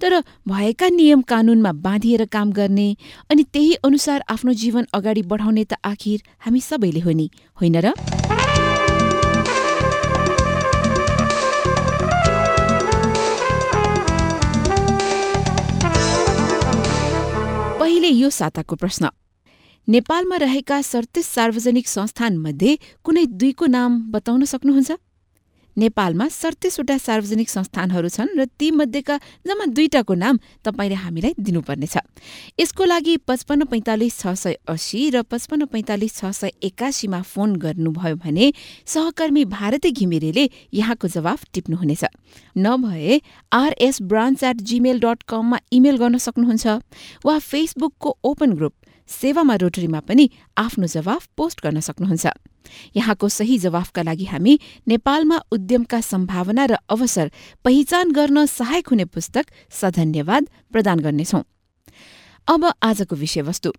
तर भएका नियम कानूनमा बाँधिएर काम गर्ने अनि त्यही अनुसार आफ्नो जीवन अगाडि बढाउने त आखिर हामी सबैले हो नि होइन र? पहिले यो साताको प्रश्न। नेपालमा रहेका सडतिस सार्वजनिक संस्थानमध्ये कुनै दुईको नाम बताउन सक्नुहुन्छ? नेपालमा सडतिसवटा सार्वजनिक संस्थानहरू छन् र तीमध्येका जम्मा दुईटाको नाम तपाईँले हामीलाई दिनुपर्नेछ। यसको लागि पचपन्न पैँतालिस छ सय अस्सी र पचपन्न पैँतालिस छ सय एकासीमा फोन गर्नुभयो भने सहकर्मी भारती घिमिरेले यहाँको जवाफ टिप्नुहुनेछ। नभए RS branch at Gmail dot कममा इमेल गर्न सक्नुहुन्छ वा फेसबुकको ओपन ग्रुप सेवामा रोटरीमा पनि आफ्नो जवाफ पोस्ट गर्न सक्नुहुन्छ। यहाँको सही जवाफका लागि हामी नेपालमा उद्यमका सम्भावना र अवसर पहिचान गर्न सहायक हुने पुस्तक सधन्यवाद प्रदान गर्नेछौ। अब आजको विषयवस्तु।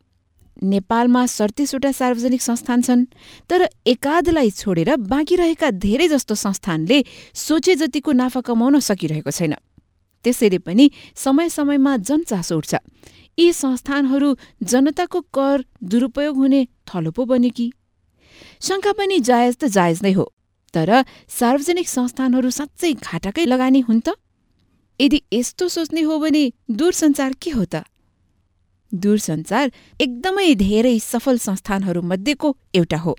नेपालमा सडतिसवटा सार्वजनिक संस्थान छन् तर एकाधलाई छोडेर बाँकी रहेका धेरै जस्तो संस्थानले सोचे जतिको नाफा कमाउन सकिरहेको छैन। त्यसैले पनि समय समयमा जनचासो उठ्छ। यी संस्थानहरू जनताको कर दुरुपयोग हुने थलो पो बने कि? शङ्का पनि जायज त जायज नै हो। तर सार्वजनिक संस्थानहरू साँच्चै घाटाकै लगानी हुन् त। यदि यस्तो सोच्ने हो भने दूरसञ्चार के हो त? दूरसञ्चार एकदमै धेरै सफल संस्थानहरू मध्येको एउटा हो।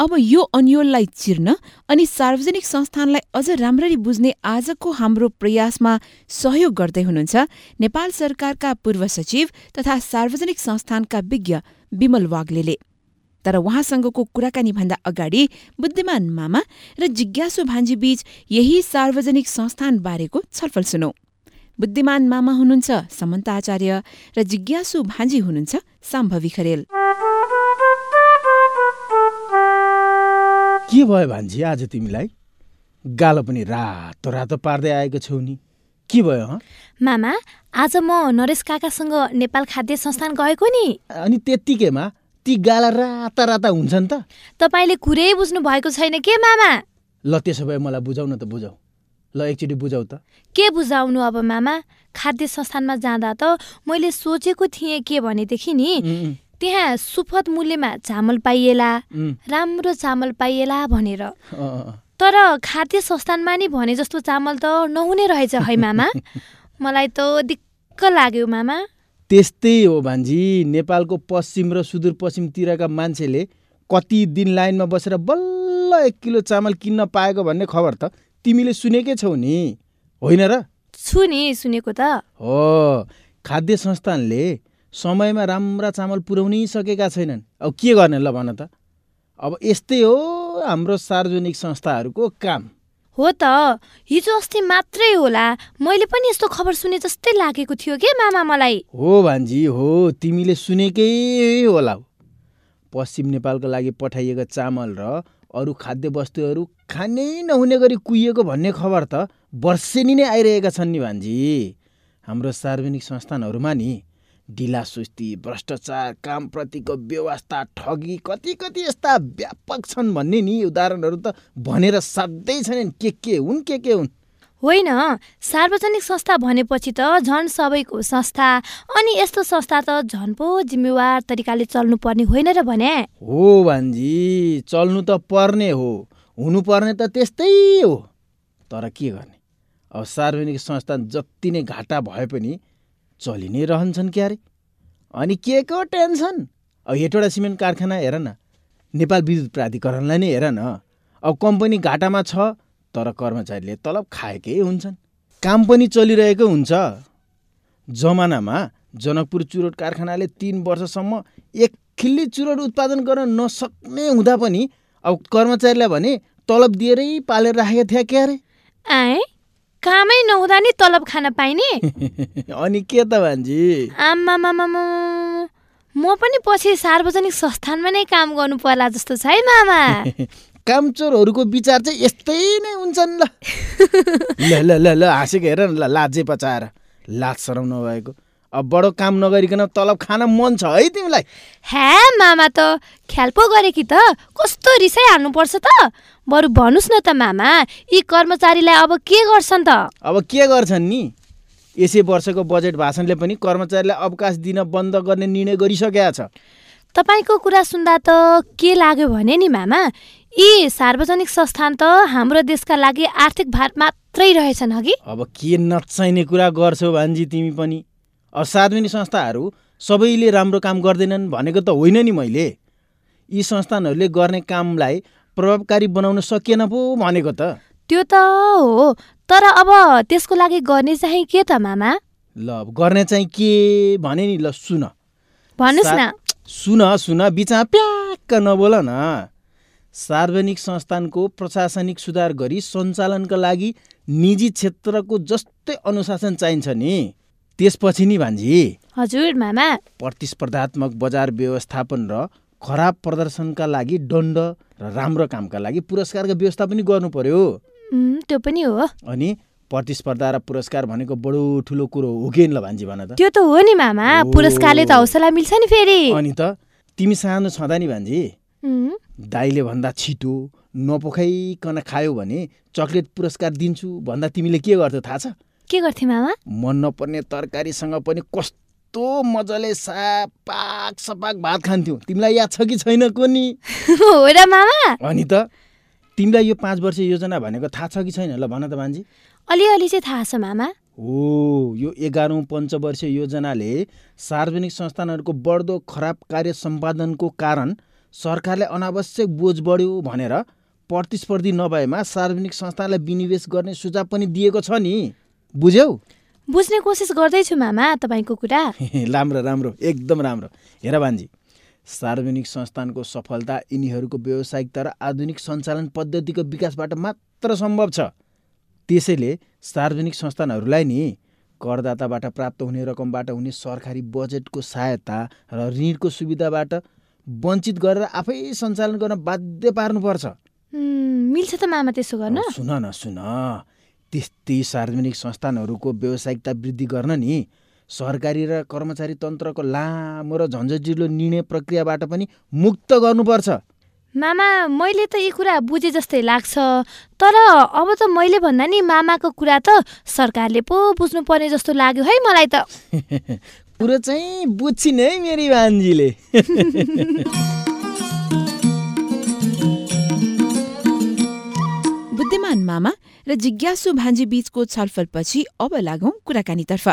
अब यो अन्यललाई चिर्न अनि सार्वजनिक संस्थानलाई अझ राम्ररी बुझ्ने आजको हाम्रो प्रयासमा सहयोग गर्दै हुनुहुन्छ नेपाल सरकारका पूर्व सचिव तथा सार्वजनिक संस्थानका विज्ञ विमल वाग्लेले। तर उहाँसँगको कुराकानी भन्दा अगाडि बुद्धिमान मामा र जिज्ञासु भान्जी बीच यही सार्वजनिक संस्थान बारेको छलफल सुनौ। बुद्धिमान मामा हुनुहुन्छ समन्त आचार्य र जिज्ञासु भान्जी हुनुहुन्छ साम्भवी खरेल। के भयो भान्जी? आज तिमीलाई गालो पनि रातो रातो पार्दै आएको छौ नि। के भयो मामा आज म नरेश काकासँग नेपाल खाद्य संस्थान गएको नि। अनि त्यत्तिकैमा ती गाला राता राता हुन्छन् त। तपाईँले कुरै बुझ्नु भएको छैन के मामा? ल त्यसो भए मलाई बुझाउ न त बुझाउ। ल एकचोटि बुझाउ त। के बुझाउनु अब मामा? खाद्य संस्थानमा जाँदा त मैले सोचेको थिएँ के भनेदेखि नि त्यहाँ सुपथ मूल्यमा चामल पाइएला राम्रो चामल पाइएला भनेर। तर खाद्य संस्थानमा नि भने जस्तो चामल त नहुने रहेछ है मामा? मलाई त दिक्क लाग्यो मामा। त्यस्तै हो भान्जी। नेपालको पश्चिम र सुदूरपश्चिमतिरका मान्छेले कति दिन लाइनमा बसेर बल्ल एक किलो चामल किन्न पाएको भन्ने खबर त तिमीले सुनेकै छौ नि। होइन र? छु नि सुनेको त। हो खाद्य संस्थानले समयमा राम्रा चामल पुर्याउनै सकेका छैनन्। अब के गर्ने ल भन त? अब यस्तै हो हाम्रो सार्वजनिक संस्थाहरूको काम। हो त हिजो अस्ति मात्रै होला। मैले पनि यस्तो खबर सुने जस्तै लागेको थियो के मामा मलाई? हो भान्जी हो तिमीले सुनेकै होला पश्चिम नेपालको लागि पठाइएको चामल र अरू खाद्य वस्तुहरू खानै नहुने गरी कुहिएको भन्ने खबर त वर्षेनी नै आइरहेका छन् नि भान्जी। हाम्रो सार्वजनिक संस्थानहरूमा नि। ढिला सुस्ती भ्रष्टाचार कामप्रतिको व्यवस्था ठगी कति कति यस्ता व्यापक छन् भन्ने नि उदाहरणहरू त भनेर साध्यै छैनन्। के के हुन् के के हुन्? होइन सार्वजनिक संस्था भनेपछि त झन् सबैको संस्था अनि यस्तो संस्था त झन् पो जिम्मेवार तरिकाले चल्नु पर्ने होइन र भने? हो भान्जी चल्नु त पर्ने हो हुनुपर्ने त त्यस्तै हो। तर के गर्ने? अब सार्वजनिक संस्था जति नै घाटा भए पनि चलि नै रहन्छन् क्यारे। अनि के को टेन्सन? अब हेटवटा सिमेन्ट कारखाना हेर न। नेपाल विद्युत प्राधिकरणलाई नै हेर न। अब कम्पनी घाटामा छ तर कर्मचारीले तलब खाएकै हुन्छन्। काम पनि चलिरहेको हुन्छ। जमानामा जनकपुर चुरोट कारखानाले तिन वर्षसम्म एक खिल्ली चुरोट उत्पादन गर्न नसक्ने हुँदा पनि अब कर्मचारीलाई भने तलब दिएरै पालेर राखेका थिए के अरे आए? कामै नहुँदा नि तलब खान पाइने? अनि के त भान्जी? आमामामा म पनि पछि सार्वजनिक संस्थानमा नै काम गर्नु पर्ला जस्तो छ है मामा। कामचोरहरूको विचार चाहिँ यस्तै नै हुन्छन् ल। ल ल ल हाँसेको हेर न ल लाजे पचाएर। लाज सरम नभएको अब बडो काम नगरिकन तलब खान मन छ है तिमीलाई। हे मामा त ख्याल पो गरे कि त। कस्तो रिसाइ हाल्नुपर्छ त। बरु भन्नुहोस् न त मामा यी कर्मचारीलाई अब के गर्छन् त? अब के गर्छन् नि? यसै वर्षको बजेट भाषणले पनि कर्मचारीलाई अवकाश दिन बन्द गर्ने निर्णय गरिसकेका छ। तपाईँको कुरा सुन्दा त के लाग्यो भने नि मामा यी सार्वजनिक संस्थान त हाम्रो देशका लागि आर्थिक भार मात्रै रहेछन् हगि अब के नचाहिने कुरा गर्छौ भान्जी तिमी पनि। सार्वजनिक संस्थाहरू सबैले राम्रो काम गर्दैनन् भनेको त होइन नि मैले। यी संस्थानहरूले गर्ने कामलाई प्रभावकारी बनाउन सकिएन पो भनेको त। त्यो त हो तर अब त्यसको लागि गर्ने चाहिँ के त मामा? ल अब गर्ने चाहिँ के भने नि ल सुन। भन्नुहोस् न। सुन सुन बिचमा प्याक्क नबोल न। सार्वजनिक संस्थानको प्रशासनिक सुधार गरी सञ्चालनका लागि निजी क्षेत्रको जस्तै अनुशासन चाहिन्छ नि। त्यसपछि नि भान्जी। हजुर मामा। प्रतिस्पर्धात्मक बजार व्यवस्थापन र खराब प्रदर्शनका लागि दण्ड र राम्रो कामका लागि पुरस्कारको व्यवस्था पनि गर्नु पर्यो। त्यो पनि हो। अनि प्रतिस्पर्धा र पुरस्कार भनेको बडो ठुलो कुरो हो कि ल भान्जी भन त। त्यो त हो नि मामा। पुरस्कारले त हौसला मिल्छ नि फेरि। अनि त तिमी सानो छँदा नि भान्जी। दाइले भन्दा छिटो नपोखाइकन खायो भने चक्लेट पुरस्कार दिन्छु भन्दा तिमीले के गर्थ्यौ थाहा छ? के गर्थे मामा? मन नपर्ने तरकारीसँग पनि कस्तो मजाले सापाक सपाक भात खान्थ्यौ। तिमीलाई याद छ कि छैन कोनी हो र मामा। अनि त तिमीलाई यो पाँच वर्ष योजना भनेको थाहा छ कि छैन? ल भन त भान्जी अलिअलि चाहिँ थाहा छ मामा। हो यो एघारौँ पञ्चवर्षीय योजनाले सार्वजनिक संस्थानहरूको बढ्दो खराब कार्य सम्पादनको कारण सरकारले अनावश्यक बोझ बढ्यो भनेर प्रतिस्पर्धी नभएमा सार्वजनिक संस्थानलाई विनिवेश गर्ने सुझाव पनि दिएको छ नि। बुझ्यौ? बुझ्ने कोसिस गर्दैछु मामा तपाईँको कुरा। राम्रो राम्रो एकदम राम्रो। हेर भान्जी सार्वजनिक संस्थानको सफलता यिनीहरूको व्यावसायिकता र आधुनिक सञ्चालन पद्धतिको विकासबाट मात्र सम्भव छ। त्यसैले सार्वजनिक संस्थानहरूलाई नि करदाताबाट प्राप्त हुने रकमबाट हुने सरकारी बजेटको सहायता र ऋणको सुविधाबाट वञ्चित गरेर आफै सञ्चालन गर्न बाध्य पार्नुपर्छ। मिल्छ त मामा त्यसो गर्न। सुन न सुन। त्यस्तै सार्वजनिक संस्थानहरूको व्यावसायिकता वृद्धि गर्न नि सरकारी र कर्मचारी तन्त्रको लामो र झन्झटिलो निर्णय प्रक्रियाबाट पनि मुक्त गर्नुपर्छ। मामा मैले त यी कुरा बुझे जस्तै लाग्छ। तर अब त मैले भन्दा नि मामाको कुरा त सरकारले पो बुझ्नु पर्ने जस्तो लाग्यो है मलाई त। कुरो चाहिँ बुझ्छिन् है मेरी भान्जीले। बुद्धिमान मामा र जिज्ञासु भान्जी बीचको छलफलपछि अब लागौं कुराकानीतर्फ।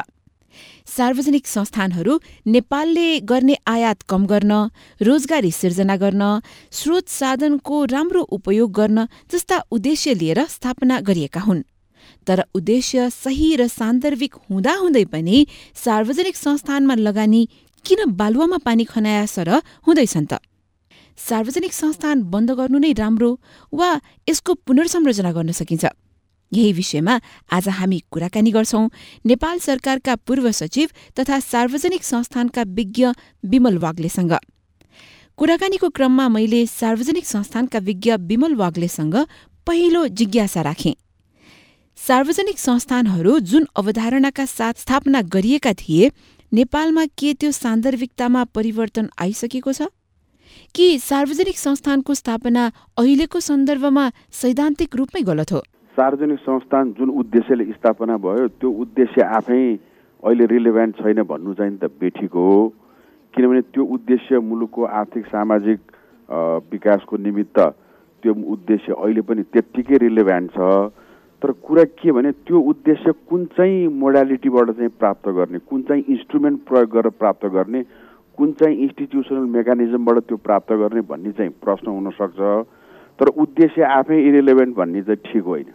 सार्वजनिक संस्थानहरू नेपालले गर्ने आयात कम गर्न रोजगारी सिर्जना गर्न स्रोत साधनको राम्रो उपयोग गर्न जस्ता उद्देश्य लिएर स्थापना गरिएका हुन्। तर उद्देश्य सही र सान्दर्भिक हुँदाहुँदै पनि सार्वजनिक संस्थानमा लगानी किन बालुवामा पानी खनाया सर हुँदैछन् त? सार्वजनिक संस्थान बन्द गर्नु नै राम्रो वा यसको पुनर्संरचना गर्न सकिन्छ। यही विषयमा आज हामी कुराकानी गर्छौं। नेपाल सरकारका पूर्व सचिव तथा सार्वजनिक संस्थानका विज्ञ विमल वाग्लेसँग। कुराकानीको क्रममा मैले सार्वजनिक संस्थानका विज्ञ विमल वाग्लेसँग पहिलो जिज्ञासा राखेँ। सार्वजनिक संस्थानहरू जुन अवधारणाका साथ स्थापना गरिएका थिए नेपालमा के त्यो सान्दर्भिकतामा परिवर्तन आइसकेको छ? कि सार्वजनिक संस्थानको स्थापना अहिलेको सन्दर्भमा सैद्धान्तिक रूपमै गलत हो? सार्वजनिक संस्थान जुन उद्देश्यले स्थापना भयो त्यो उद्देश्य आफै अहिले रिलेभेन्ट छैन भन्नु चाहिँ त बेठिक हो। किनभने त्यो उद्देश्य मुलुकको आर्थिक सामाजिक विकासको निमित्त त्यो उद्देश्य अहिले पनि त्यत्तिकै रिलेभेन्ट छ। तर कुरा के भने त्यो उद्देश्य कुन चाहिँ मोडालिटीबाट चाहिँ प्राप्त गर्ने कुन चाहिँ इन्स्ट्रुमेन्ट प्रयोग गरेर प्राप्त गर्ने कुन चाहिँ इन्स्टिट्युसनल मेकानिजमबाट त्यो प्राप्त गर्ने भन्ने चाहिँ प्रश्न हुनसक्छ। तर उद्देश्य आफै इरेलेभेन्ट भन्ने चाहिँ ठिक होइन।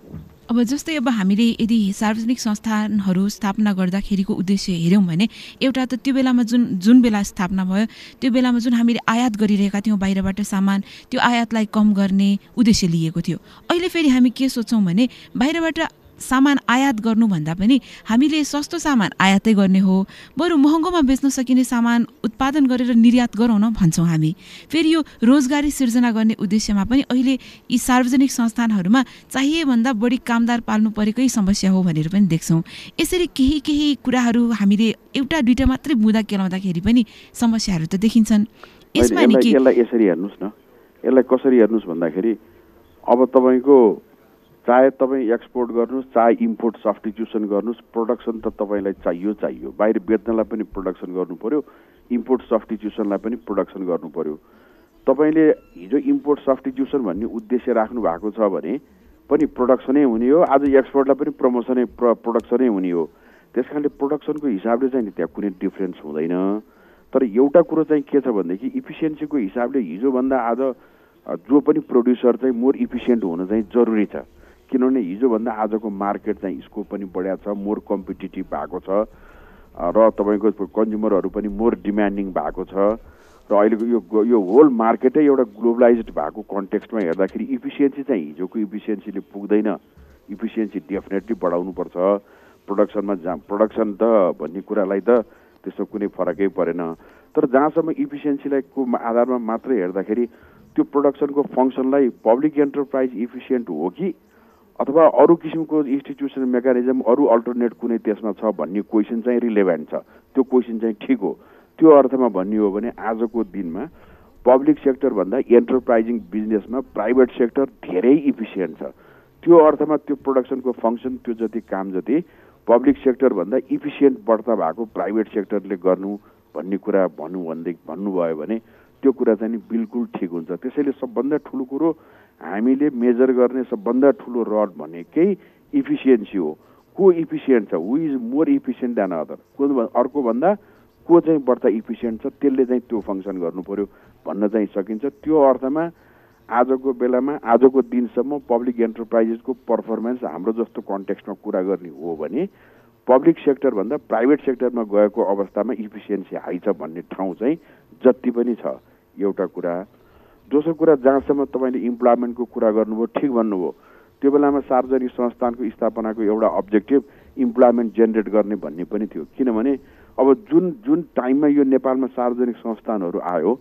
अब जस्तै अब हामीले यदि सार्वजनिक संस्थानहरू स्थापना गर्दाखेरिको उद्देश्य हेऱ्यौँ भने एउटा त त्यो बेलामा जुन जुन बेला स्थापना भयो त्यो बेलामा जुन हामीले आयात गरिरहेका थियौँ बाहिरबाट सामान त्यो आयातलाई कम गर्ने उद्देश्य लिएको थियो। अहिले फेरि हामी के सोच्छौँ भने बाहिरबाट सामान आयात गर्नुभन्दा पनि हामीले सस्तो सामान आयातै गर्ने हो। बरु महँगोमा बेच्न सकिने सामान उत्पादन गरेर निर्यात गरौँ न भन्छौँ हामी। फेरि यो रोजगारी सिर्जना गर्ने उद्देश्यमा पनि अहिले यी सार्वजनिक संस्थानहरूमा चाहिएभन्दा बढी कामदार पाल्नु परेकै समस्या हो भनेर पनि देख्छौँ। यसरी केही केही कुराहरू हामीले एउटा दुइटा मात्रै बुँदा केलाउँदाखेरि पनि समस्याहरू त देखिन्छन्। यसमा यसलाई यसरी हेर्नुहोस् न। यसलाई कसरी हेर्नुहोस् भन्दाखेरि अब तपाईँको चाहे तपाईँ एक्सपोर्ट गर्नुहोस् चाहे इम्पोर्ट सब्सटिट्युसन गर्नुहोस् प्रोडक्सन त तपाईँलाई चाहियो चाहियो। बाहिर बेच्नलाई पनि प्रोडक्सन गर्नु पऱ्यो इम्पोर्ट सब्सटिट्युसनलाई पनि प्रोडक्सन गर्नु पऱ्यो तपाईँले हिजो इम्पोर्ट सब्सटिट्युसन भन्ने उद्देश्य राख्नु भएको छ भने पनि प्रोडक्सनै हुने हो। आज एक्सपोर्टलाई पनि प्रमोसनै प्र प्रोडक्सनै हुने हो। त्यस कारणले प्रोडक्सनको हिसाबले चाहिँ नि त्यहाँ कुनै डिफ्रेन्स हुँदैन। तर एउटा कुरो चाहिँ के छ भनेदेखि इफिसियन्सीको हिसाबले हिजोभन्दा आज जो पनि प्रड्युसर चाहिँ मोर इफिसियन्ट हुन चाहिँ जरुरी छ। किनभने हिजोभन्दा आजको मार्केट चाहिँ स्कोप पनि बढिया छ मोर कम्पिटेटिभ भएको छ र तपाईँको कन्ज्युमरहरू पनि मोर डिमान्डिङ भएको छ र अहिलेको यो यो होल मार्केटै एउटा ग्लोबलाइज भएको कन्टेक्स्टमा हेर्दाखेरि इफिसियन्सी चाहिँ हिजोको इफिसियन्सीले पुग्दैन। इफिसियन्सी डेफिनेटली बढाउनुपर्छ। प्रोडक्सनमा जहाँ प्रोडक्सन त भन्ने कुरालाई त त्यस्तो कुनै फरकै परेन। तर जहाँसम्म इफिसियन्सीलाई को आधारमा मात्रै हेर्दाखेरि त्यो प्रोडक्सनको फङ्सनलाई पब्लिक एन्टरप्राइज इफिसियन्ट हो कि अथवा अरू किसिमको इन्स्टिट्युसन मेकानिजम अरू अल्टरनेट कुनै त्यसमा छ भन्ने क्वेसन चाहिँ रिलेभेन्ट छ। त्यो क्वेसन चाहिँ ठिक हो। त्यो अर्थमा भन्ने हो भने आजको दिनमा पब्लिक सेक्टरभन्दा एन्टरप्राइजिङ बिजनेसमा प्राइभेट सेक्टर धेरै इफिसियन्ट छ। त्यो अर्थमा त्यो प्रोडक्सनको फङ्सन त्यो जति काम जति पब्लिक सेक्टरभन्दा इफिसियन्ट बढ्ता भएको प्राइभेट सेक्टरले गर्नु भन्ने कुरा भन्नु भन्दै भन्नुभयो भने त्यो कुरा चाहिँ बिल्कुल ठिक हुन्छ। त्यसैले सबभन्दा ठुलो कुरो हामीले मेजर गर्ने सबभन्दा ठुलो रड भनेकै इफिसियन्सी हो। को इफिसियन्ट छ? Who is more efficient than other को अर्को भन्दा को चाहिँ बढ्ता इफिसियन्ट छ? त्यसले चाहिँ त्यो फङ्सन गर्नु पर्यो भन्न चाहिँ सकिन्छ। त्यो अर्थमा आजको बेलामा आजको दिनसम्म पब्लिक एन्टरप्राइजेसको पर्फर्मेन्स हाम्रो जस्तो कन्टेक्स्टमा कुरा गर्ने हो भने पब्लिक सेक्टरभन्दा प्राइभेट सेक्टरमा गएको अवस्थामा इफिसियन्सी हाई छ भन्ने ठाउँ चाहिँ जति पनि छ। एउटा कुरा दोस्रो कुरा जहाँसम्म तपाईँले इम्प्लोइमेन्टको कुरा गर्नुभयो ठिक भन्नुभयो। त्यो बेलामा सार्वजनिक संस्थानको स्थापनाको एउटा अब्जेक्टिभ इम्प्लोइमेन्ट जेनेरेट गर्ने भन्ने पनि थियो। किनभने अब जुन जुन टाइममा यो नेपालमा सार्वजनिक संस्थानहरू आयो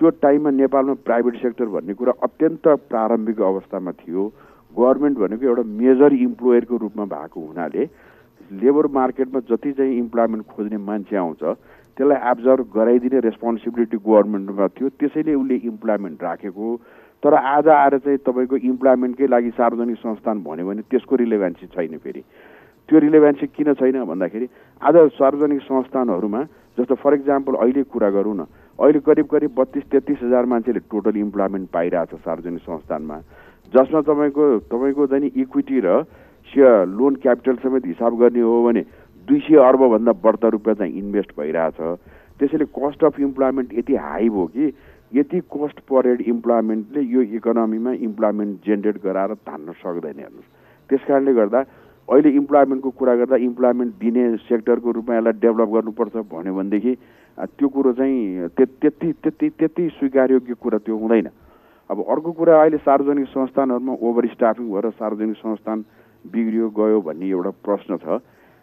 त्यो टाइममा नेपालमा प्राइभेट सेक्टर भन्ने कुरा अत्यन्त प्रारम्भिक अवस्थामा थियो। गभर्मेन्ट भनेको एउटा मेजर इम्प्लोयरको रूपमा भएको हुनाले लेबर मार्केटमा जति चाहिँ इम्प्लोइमेन्ट खोज्ने मान्छे आउँछ त्यसलाई एब्जर्भ गराइदिने रेस्पोन्सिबिलिटी गभर्मेन्टमा थियो। त्यसैले उसले इम्प्लोइमेन्ट राखेको। तर आज आएर चाहिँ तपाईँको इम्प्लोइमेन्टकै लागि सार्वजनिक संस्थान भन्यो भने त्यसको रिलेभेन्सी छैन फेरि। त्यो रिलेभेन्सी किन छैन भन्दाखेरि आज सार्वजनिक संस्थानहरूमा जस्तो फर इक्जाम्पल अहिले कुरा गरौँ न अहिले करिब करिब बत्तिस तेत्तिस हजार मान्छेले टोटल इम्प्लोइमेन्ट पाइरहेछ सार्वजनिक संस्थानमा। जसमा तपाईँको तपाईँको चाहिँ इक्विटी र लोन क्यापिटल समेत हिसाब गर्ने हो भने दुई सय अर्बभन्दा बढ्ता रुपियाँ चाहिँ इन्भेस्ट भइरहेछ। त्यसैले कस्ट अफ इम्प्लोइमेन्ट यति हाई भयो कि यति कस्ट परेड इम्प्लोइमेन्टले यो इकोनोमीमा इम्प्लोइमेन्ट जेनेरेट गराएर तान्न सक्दैन हेर्नुहोस्। त्यस कारणले गर्दा अहिले इम्प्लोइमेन्टको कुरा गर्दा इम्प्लोइमेन्ट दिने सेक्टरको रूपमा यसलाई डेभलप गर्नुपर्छ भन्यो भनेदेखि त्यो कुरो चाहिँ त्यति त्यति त्यति स्वीकार्योग्य कुरा त्यो हुँदैन। अब अर्को कुरा अहिले सार्वजनिक संस्थानहरूमा ओभर स्टाफिङ भएर सार्वजनिक संस्थान बिग्रियो गयो भन्ने एउटा प्रश्न छ।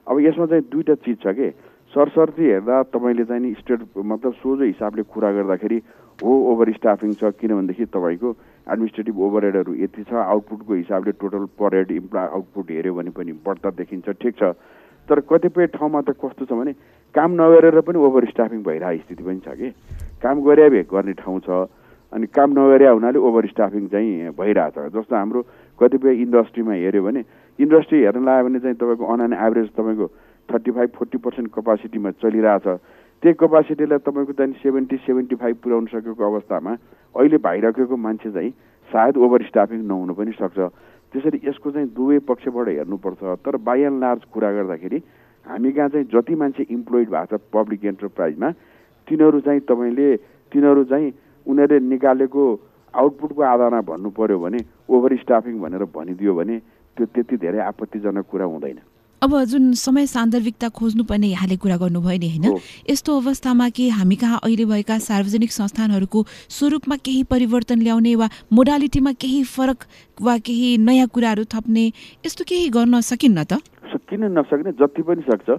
अब यसमा चाहिँ दुईवटा चिज छ कि? सरसर्ती हेर्दा तपाईँले चाहिँ नि स्टेट मतलब सोझो हिसाबले कुरा गर्दाखेरि हो ओभर स्टाफिङ छ किनभनेदेखि तपाईँको एडमिनिस्ट्रेटिभ ओभरहेडहरू यति छ आउटपुटको हिसाबले टोटल पर हेड इम्प्ला आउटपुट हेऱ्यो भने पनि बढ्ता देखिन्छ ठिक छ। तर कतिपय ठाउँमा त कस्तो छ भने काम नगरेर पनि ओभर स्टाफिङ भइरहेको स्थिति पनि छ कि। काम गरे गर्ने ठाउँ छ अनि काम नगरे हुनाले ओभर स्टाफिङ चाहिँ भइरहेछ। जस्तो हाम्रो कतिपय इन्डस्ट्रीमा हेऱ्यो भने इन्डस्ट्री हेर्न लाग्यो भने चाहिँ तपाईँको अन एन एभरेज तपाईँको थर्टी फाइभ फोर्टी पर्सेन्ट कपासिटीमा चलिरहेछ। त्यही कपासिटीलाई तपाईँको चाहिँ सेभेन्टी सेभेन्टी फाइभ पुर्याउन सकेको अवस्थामा अहिले भइराखेको मान्छे चाहिँ सायद ओभर स्टाफिङ नहुन पनि सक्छ। त्यसरी यसको चाहिँ दुवै पक्षबाट हेर्नुपर्छ। तर बाई एन्ड लार्ज कुरा गर्दाखेरि हामी कहाँ चाहिँ जति मान्छे इम्प्लोइड भएको छ पब्लिक एन्टरप्राइजमा तिनीहरू चाहिँ तपाईँले तिनीहरू चाहिँ उनीहरूले निकालेको आउटपुटको आधारमा भन्नु पर्यो भने ओभर स्टाफिङ भनेर भनिदियो भने त्यो त्यति धेरै आपत्तिजनक कुरा हुँदैन। अब जुन समय सान्दर्भिकता खोज्नुपर्ने यहाँले कुरा गर्नुभयो नि होइन। यस्तो अवस्थामा के हामी कहाँ अहिले भएका सार्वजनिक संस्थानहरूको स्वरूपमा केही परिवर्तन ल्याउने वा मोडालिटीमा केही फरक वा केही नयाँ कुराहरू थप्ने यस्तो केही गर्न सकिन्न त? किन नसक्ने? जति पनि सक्छ।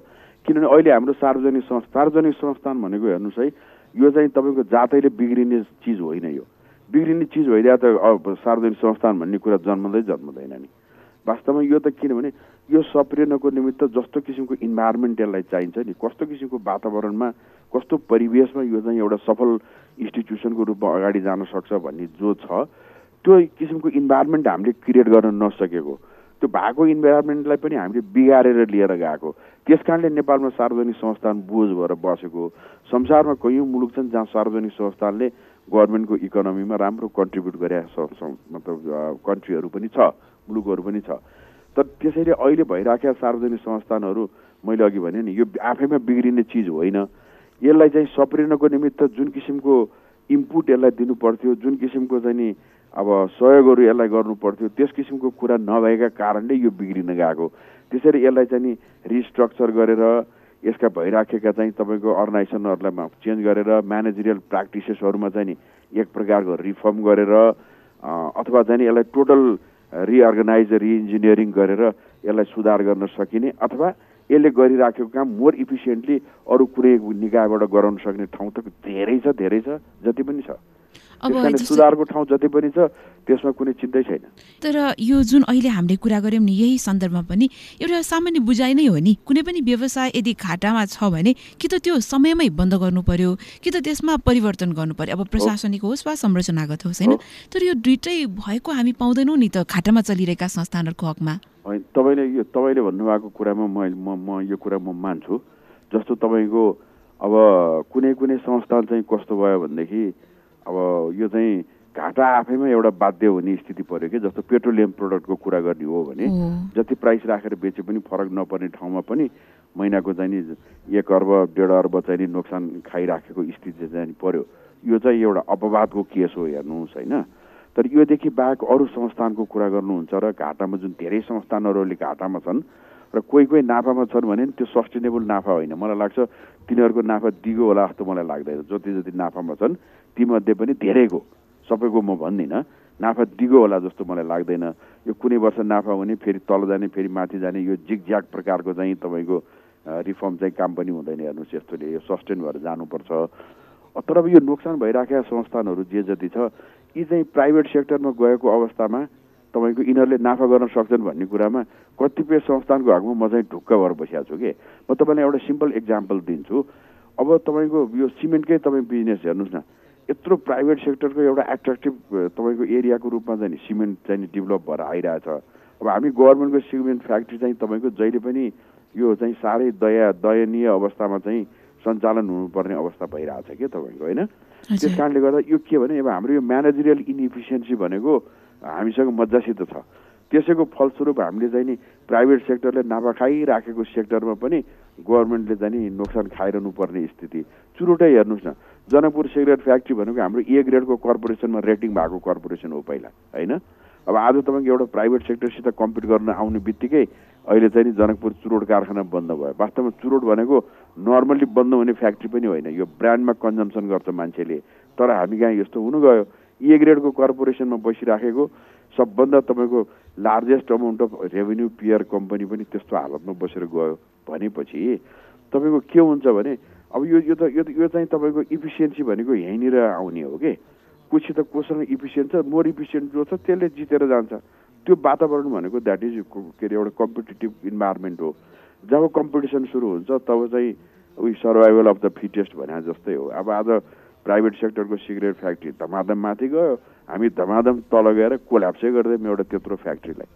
किनभने अहिले हाम्रो सार्वजनिक संस्था सार्वजनिक संस्थान भनेको हेर्नुहोस् है यो चाहिँ तपाईँको जातैले बिग्रिने चिज होइन यो। बिग्रिने चिज भइदिए त अब सार्वजनिक संस्थान भन्ने कुरा जन्मँदै जन्मँदैन नि। वास्तवमा यो त किनभने यो सप्रिनको निमित्त जस्तो किसिमको इन्भाइरोमेन्ट यसलाई चाहिन्छ नि कस्तो किसिमको वातावरणमा कस्तो परिवेशमा यो चाहिँ एउटा सफल इन्स्टिट्युसनको रूपमा अगाडि जान सक्छ भन्ने जो छ त्यो किसिमको इन्भाइरोमेन्ट हामीले क्रिएट गर्न नसकेको। त्यो भएको इन्भाइरोमेन्टलाई पनि हामीले बिगारेर लिएर गएको। त्यस कारणले नेपालमा सार्वजनिक संस्थान बोझ भएर बसेको। संसारमा कैयौँ मुलुक छन् जहाँ सार्वजनिक संस्थानले गभर्मेन्टको इकोनोमीमा राम्रो कन्ट्रिब्युट गरे मतलब कन्ट्रीहरू पनि छ मुलुकहरू पनि छ। तर त्यसैले अहिले भइराखेका सार्वजनिक संस्थानहरू मैले अघि भने नि यो आफैमा बिग्रिने चिज होइन। यसलाई चाहिँ सप्रिनको निमित्त जुन किसिमको इनपुट यसलाई दिनु पर्थ्यो जुन किसिमको चाहिँ नि अब सहयोगहरू यसलाई गर्नु पर्थ्यो त्यस किसिमको कुरा नभएका कारणले यो बिग्रिन गएको। त्यसरी यसलाई चाहिँ नि रिस्ट्रक्चर गरेर यसका भइराखेका चाहिँ तपाईँको अर्गनाइजेसनहरूलाई चेन्ज गरेर म्यानेजरियल प्र्याक्टिसेसहरूमा चाहिँ नि एक प्रकारको रिफर्म गरेर अथवा चाहिँ यसलाई टोटल रिअर्गनाइज रिइन्जिनियरिङ गरेर यसलाई सुधार गर्न सकिने अथवा यसले गरिराखेको काम मोर इफिसियन्टली अरू कुनै निकायबाट गराउन सक्ने ठाउँ त धेरै छ धेरै छ जति पनि छ। सुधारको ठाउँ जति पनि छ त्यसमा कुनै चिन्तै छैन। तर यो जुन अहिले हामीले कुरा गऱ्यौँ नि यही सन्दर्भमा पनि एउटा सामान्य बुझाइ नै हो नि। कुनै पनि व्यवसाय यदि घाटामा छ भने कि त त्यो समयमै बन्द गर्नु पर्यो कि त त्यसमा परिवर्तन गर्नु पर्यो। अब प्रशासनिक होस् वा संरचनागत होस् होइन। तर यो दुइटै भएको हामी पाउँदैनौँ नि त घाटामा चलिरहेका संस्थानहरूको हकमा। होइन तपाईँले यो तपाईँले भन्नुभएको कुरामा म म म यो कुरा म मान्छु। जस्तो तपाईँको अब कुनै कुनै संस्थान चाहिँ कस्तो भयो भनेदेखि अब यो चाहिँ घाटा आफैमा एउटा बाध्य हुने स्थिति पर्यो कि जस्तो पेट्रोलियम प्रोडक्टको कुरा गर्ने हो भने। जति प्राइस राखेर बेचे पनि फरक नपर्ने ठाउँमा पनि महिनाको चाहिँ नि एक अर्ब डेढ अर्ब चाहिँ नि नोक्सान खाइराखेको स्थिति चाहिँ नि पर्यो यो चाहिँ एउटा अपवादको केस हो हेर्नुहोस् होइन। तर योदेखि बाहेक अरू संस्थानको कुरा गर्नुहुन्छ र घाटामा जुन धेरै संस्थानहरूले घाटामा छन् र कोही कोही नाफामा छन् भने त्यो सस्टेनेबल नाफा होइन। मलाई लाग्छ तिनीहरूको नाफा दिगो होला जस्तो मलाई लाग्दैन। जति जति नाफामा छन् तीमध्ये पनि धेरैको सबैको म भन्दिनँ नाफा दिगो होला जस्तो मलाई लाग्दैन। यो कुनै वर्ष नाफा हुने फेरि तल जाने फेरि माथि जाने यो जिगज्याग प्रकारको चाहिँ तपाईँको रिफर्म चाहिँ काम पनि हुँदैन हेर्नुहोस् यस्तोले। यो सस्टेन भएर जानुपर्छ। तर अब यो नोक्सान भइराखेका संस्थानहरू जे जति छ यी चाहिँ प्राइभेट सेक्टरमा गएको अवस्थामा तपाईँको यिनीहरूले नाफा गर्न सक्छन् भन्ने कुरामा कतिपय संस्थानको हकमा म चाहिँ ढुक्क भएर बसिएको छु कि? म तपाईँलाई एउटा सिम्पल इक्जाम्पल दिन्छु। अब तपाईँको यो सिमेन्टकै तपाईँ बिजनेस हेर्नुहोस् न। यत्रो प्राइभेट सेक्टरको एउटा एट्र्याक्टिभ तपाईँको एरियाको रूपमा चाहिँ सिमेन्ट चाहिँ डेभलप भएर आइरहेछ। अब हामी गभर्मेन्टको सिमेन्ट फ्याक्ट्री चाहिँ तपाईँको जहिले पनि यो चाहिँ साह्रै दया दयनीय अवस्थामा चाहिँ सञ्चालन हुनुपर्ने अवस्था भइरहेछ क्या तपाईँको होइन। त्यस कारणले गर्दा यो के भने अब हाम्रो यो म्यानेजरियल इनइफिसियन्सी भनेको हामीसँग मजासित छ। त्यसैको फलस्वरूप हामीले चाहिँ नि प्राइभेट सेक्टरले नाफा खाइराखेको सेक्टरमा पनि गभर्मेन्टले चाहिँ नि नोक्सान खाइरहनु पर्ने स्थिति। चुरोटै हेर्नुहोस् न जनकपुर सिगरेट फ्याक्ट्री भनेको हाम्रो ए ग्रेडको कर्पोरेसनमा रेटिङ भएको कर्पोरेसन हो पहिला होइन? अब आज तपाईँको एउटा प्राइभेट सेक्टरसित कम्पिट गर्न आउने बित्तिकै अहिले चाहिँ जनकपुर चुरोट कारखाना बन्द भयो। वास्तवमा चुरोट भनेको नर्मल्ली बन्द हुने फ्याक्ट्री पनि होइन। यो ब्रान्डमा कन्जम्सन गर्छ मान्छेले। तर हामी कहाँ यस्तो हुनु गयो? ए ग्रेडको कर्पोरेसनमा बसिराखेको सबभन्दा तपाईँको largest amount of revenue peer company पनि त्यस्तो हालतमा बसेर गयो भनेपछि तपाईँको के हुन्छ भने अब यो यो त यो त- यो चाहिँ तपाईँको इफिसियन्सी भनेको यहीँनिर आउने हो कि? कोसित कोसँग इफिसियन्ट छ? मोर इफिसियन्ट जो छ त्यसले जितेर जान्छ। त्यो वातावरण भनेको द्याट इज के अरे एउटा कम्पिटेटिभ इन्भाइरोमेन्ट हो। जब कम्पिटिसन सुरु हुन्छ तब चाहिँ उयो सर्भाइभल अफ द फिटेस्ट भने जस्तै हो। अब आज प्राइभेट सेक्टरको सिगरेट फ्याक्ट्री धमाधम माथि गयो। हामी धमाधम तल गएर कोल्याप्सै गर्दैछौँ एउटा त्यत्रो फ्याक्ट्रीलाई।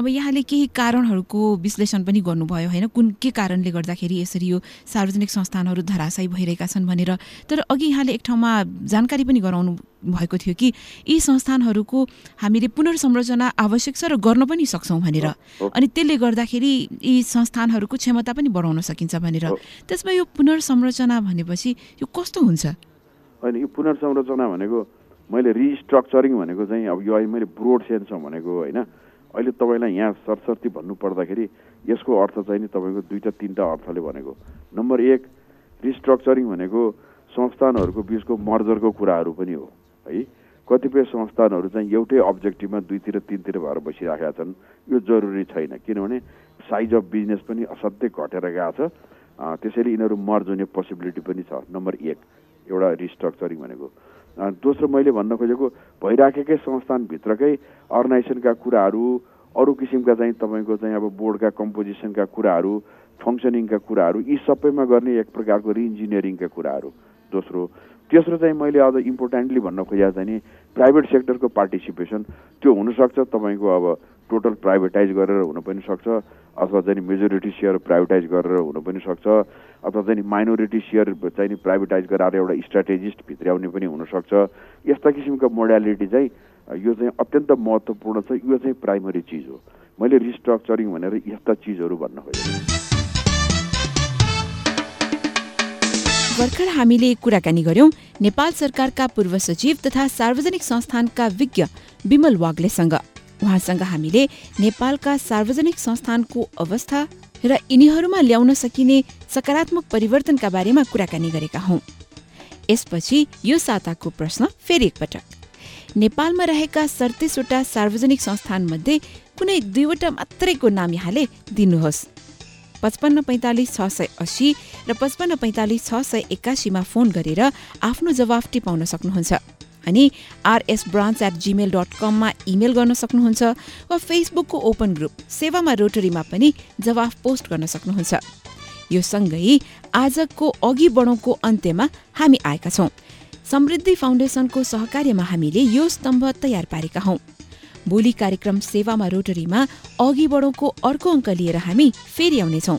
अब यहाँले केही कारणहरूको विश्लेषण पनि गर्नुभयो होइन? कुन के कारणले गर्दाखेरि यसरी यो सार्वजनिक संस्थानहरू धराशायी भइरहेका छन् भनेर? तर अघि यहाँले एक ठाउँमा जानकारी पनि गराउनु भएको थियो कि यी संस्थानहरूको हामीले पुनर्संरचना आवश्यक छ र गर्न पनि सक्छौँ भनेर। अनि त्यसले गर्दाखेरि यी संस्थानहरूको क्षमता पनि बढाउन सकिन्छ भनेर। त्यसमा यो पुनर्संरचना भनेपछि यो कस्तो हुन्छ? होइन यो पुनर्संरचना भनेको मैले रिस्ट्रक्चरिङ भनेको चाहिँ अब यो अहिले मैले ब्रोड सेन्समा भनेको होइन। अहिले तपाईँलाई यहाँ सरसर्ती भन्नु पर्दाखेरि यसको अर्थ चाहिँ नि तपाईँको दुईवटा तिनवटा अर्थले भनेको नम्बर एक रिस्ट्रक्चरिङ भनेको संस्थानहरूको बिचको मर्जरको कुराहरू पनि हो है। कतिपय संस्थानहरू चाहिँ एउटै अब्जेक्टिभमा दुईतिर तिनतिर भएर बसिरहेका छन्। यो जरुरी छैन किनभने साइज अफ बिजनेस पनि असाध्यै घटेर गएको छ। त्यसैले यिनीहरू मर्ज हुने पोसिबिलिटी पनि छ। नम्बर एक एउटा रिस्ट्रक्चरिङ भनेको दोस्रो मैले भन्न खोजेको भइराखेकै संस्थानभित्रकै अर्गनाइजेसनका कुराहरू अरू किसिमका चाहिँ तपाईँको चाहिँ अब बोर्डका कम्पोजिसनका कुराहरू फङ्सनिङका कुराहरू यी सबैमा गर्ने एक प्रकारको रिइन्जिनियरिङका कुराहरू। दोस्रो तेस्रो चाहिँ मैले अझ इम्पोर्टेन्टली भन्न खोजेको चाहिँ नि प्राइभेट सेक्टरको पार्टिसिपेसन त्यो हुनसक्छ तपाईँको अब टोटल प्राइभेटाइज गरेर हुन पनि सक्छ अथवा चाहिँ मेजोरिटी सेयर प्राइभेटाइज गरेर हुन पनि सक्छ अथवा चाहिँ माइनोरिटी सेयर चाहिँ प्राइभेटाइज गराएर एउटा स्ट्राटेजिस्ट भित्र्याउने पनि हुनसक्छ यस्ता किसिमका मोडालिटी चाहिँ यो चाहिँ अत्यन्त महत्त्वपूर्ण छ यो चाहिँ प्राइमरी चिज हो। मैले रिस्ट्रक्चरिङ भनेर यस्ता चिजहरू भन्न खोजेँ भर्खर हामीले कुराकानी गर्यौं नेपाल सरकारका पूर्व सचिव तथा सार्वजनिक संस्थानका विज्ञ विमल वाग्लेसँग। उहाँसँग हामीले नेपालका सार्वजनिक संस्थानको अवस्था र यिनीहरूमा ल्याउन सकिने सकारात्मक परिवर्तनका बारेमा कुराकानी गरेका हौं। यसपछि यो साताको प्रश्न फेरि एकपटक। नेपालमा रहेका सडतिसवटा सार्वजनिक संस्थानमध्ये कुनै दुईवटा मात्रैको नाम यहाँले दिनुहोस्। पचपन्न पैँतालिस छ सय अस्सी र पचपन्न पैँतालिस छ सय एक्कासीमा फोन गरेर आफ्नो जवाफ टिपाउन सक्नुहुन्छ। अनि RS branch at Gmail dot कममा इमेल गर्न सक्नुहुन्छ वा फेसबुकको ओपन ग्रुप सेवामा रोटरीमा पनि जवाफ पोस्ट गर्न सक्नुहुन्छ। यो सँगै आजको अघि बढौँको अन्त्यमा हामी आएका छौँ। समृद्धि फाउन्डेसनको सहकार्यमा हामीले यो स्तम्भ तयार पारेका हौँ। भोलि कार्यक्रम सेवामा रोटरीमा अघि बढौँको अर्को अङ्क लिएर हामी फेरि आउनेछौँ।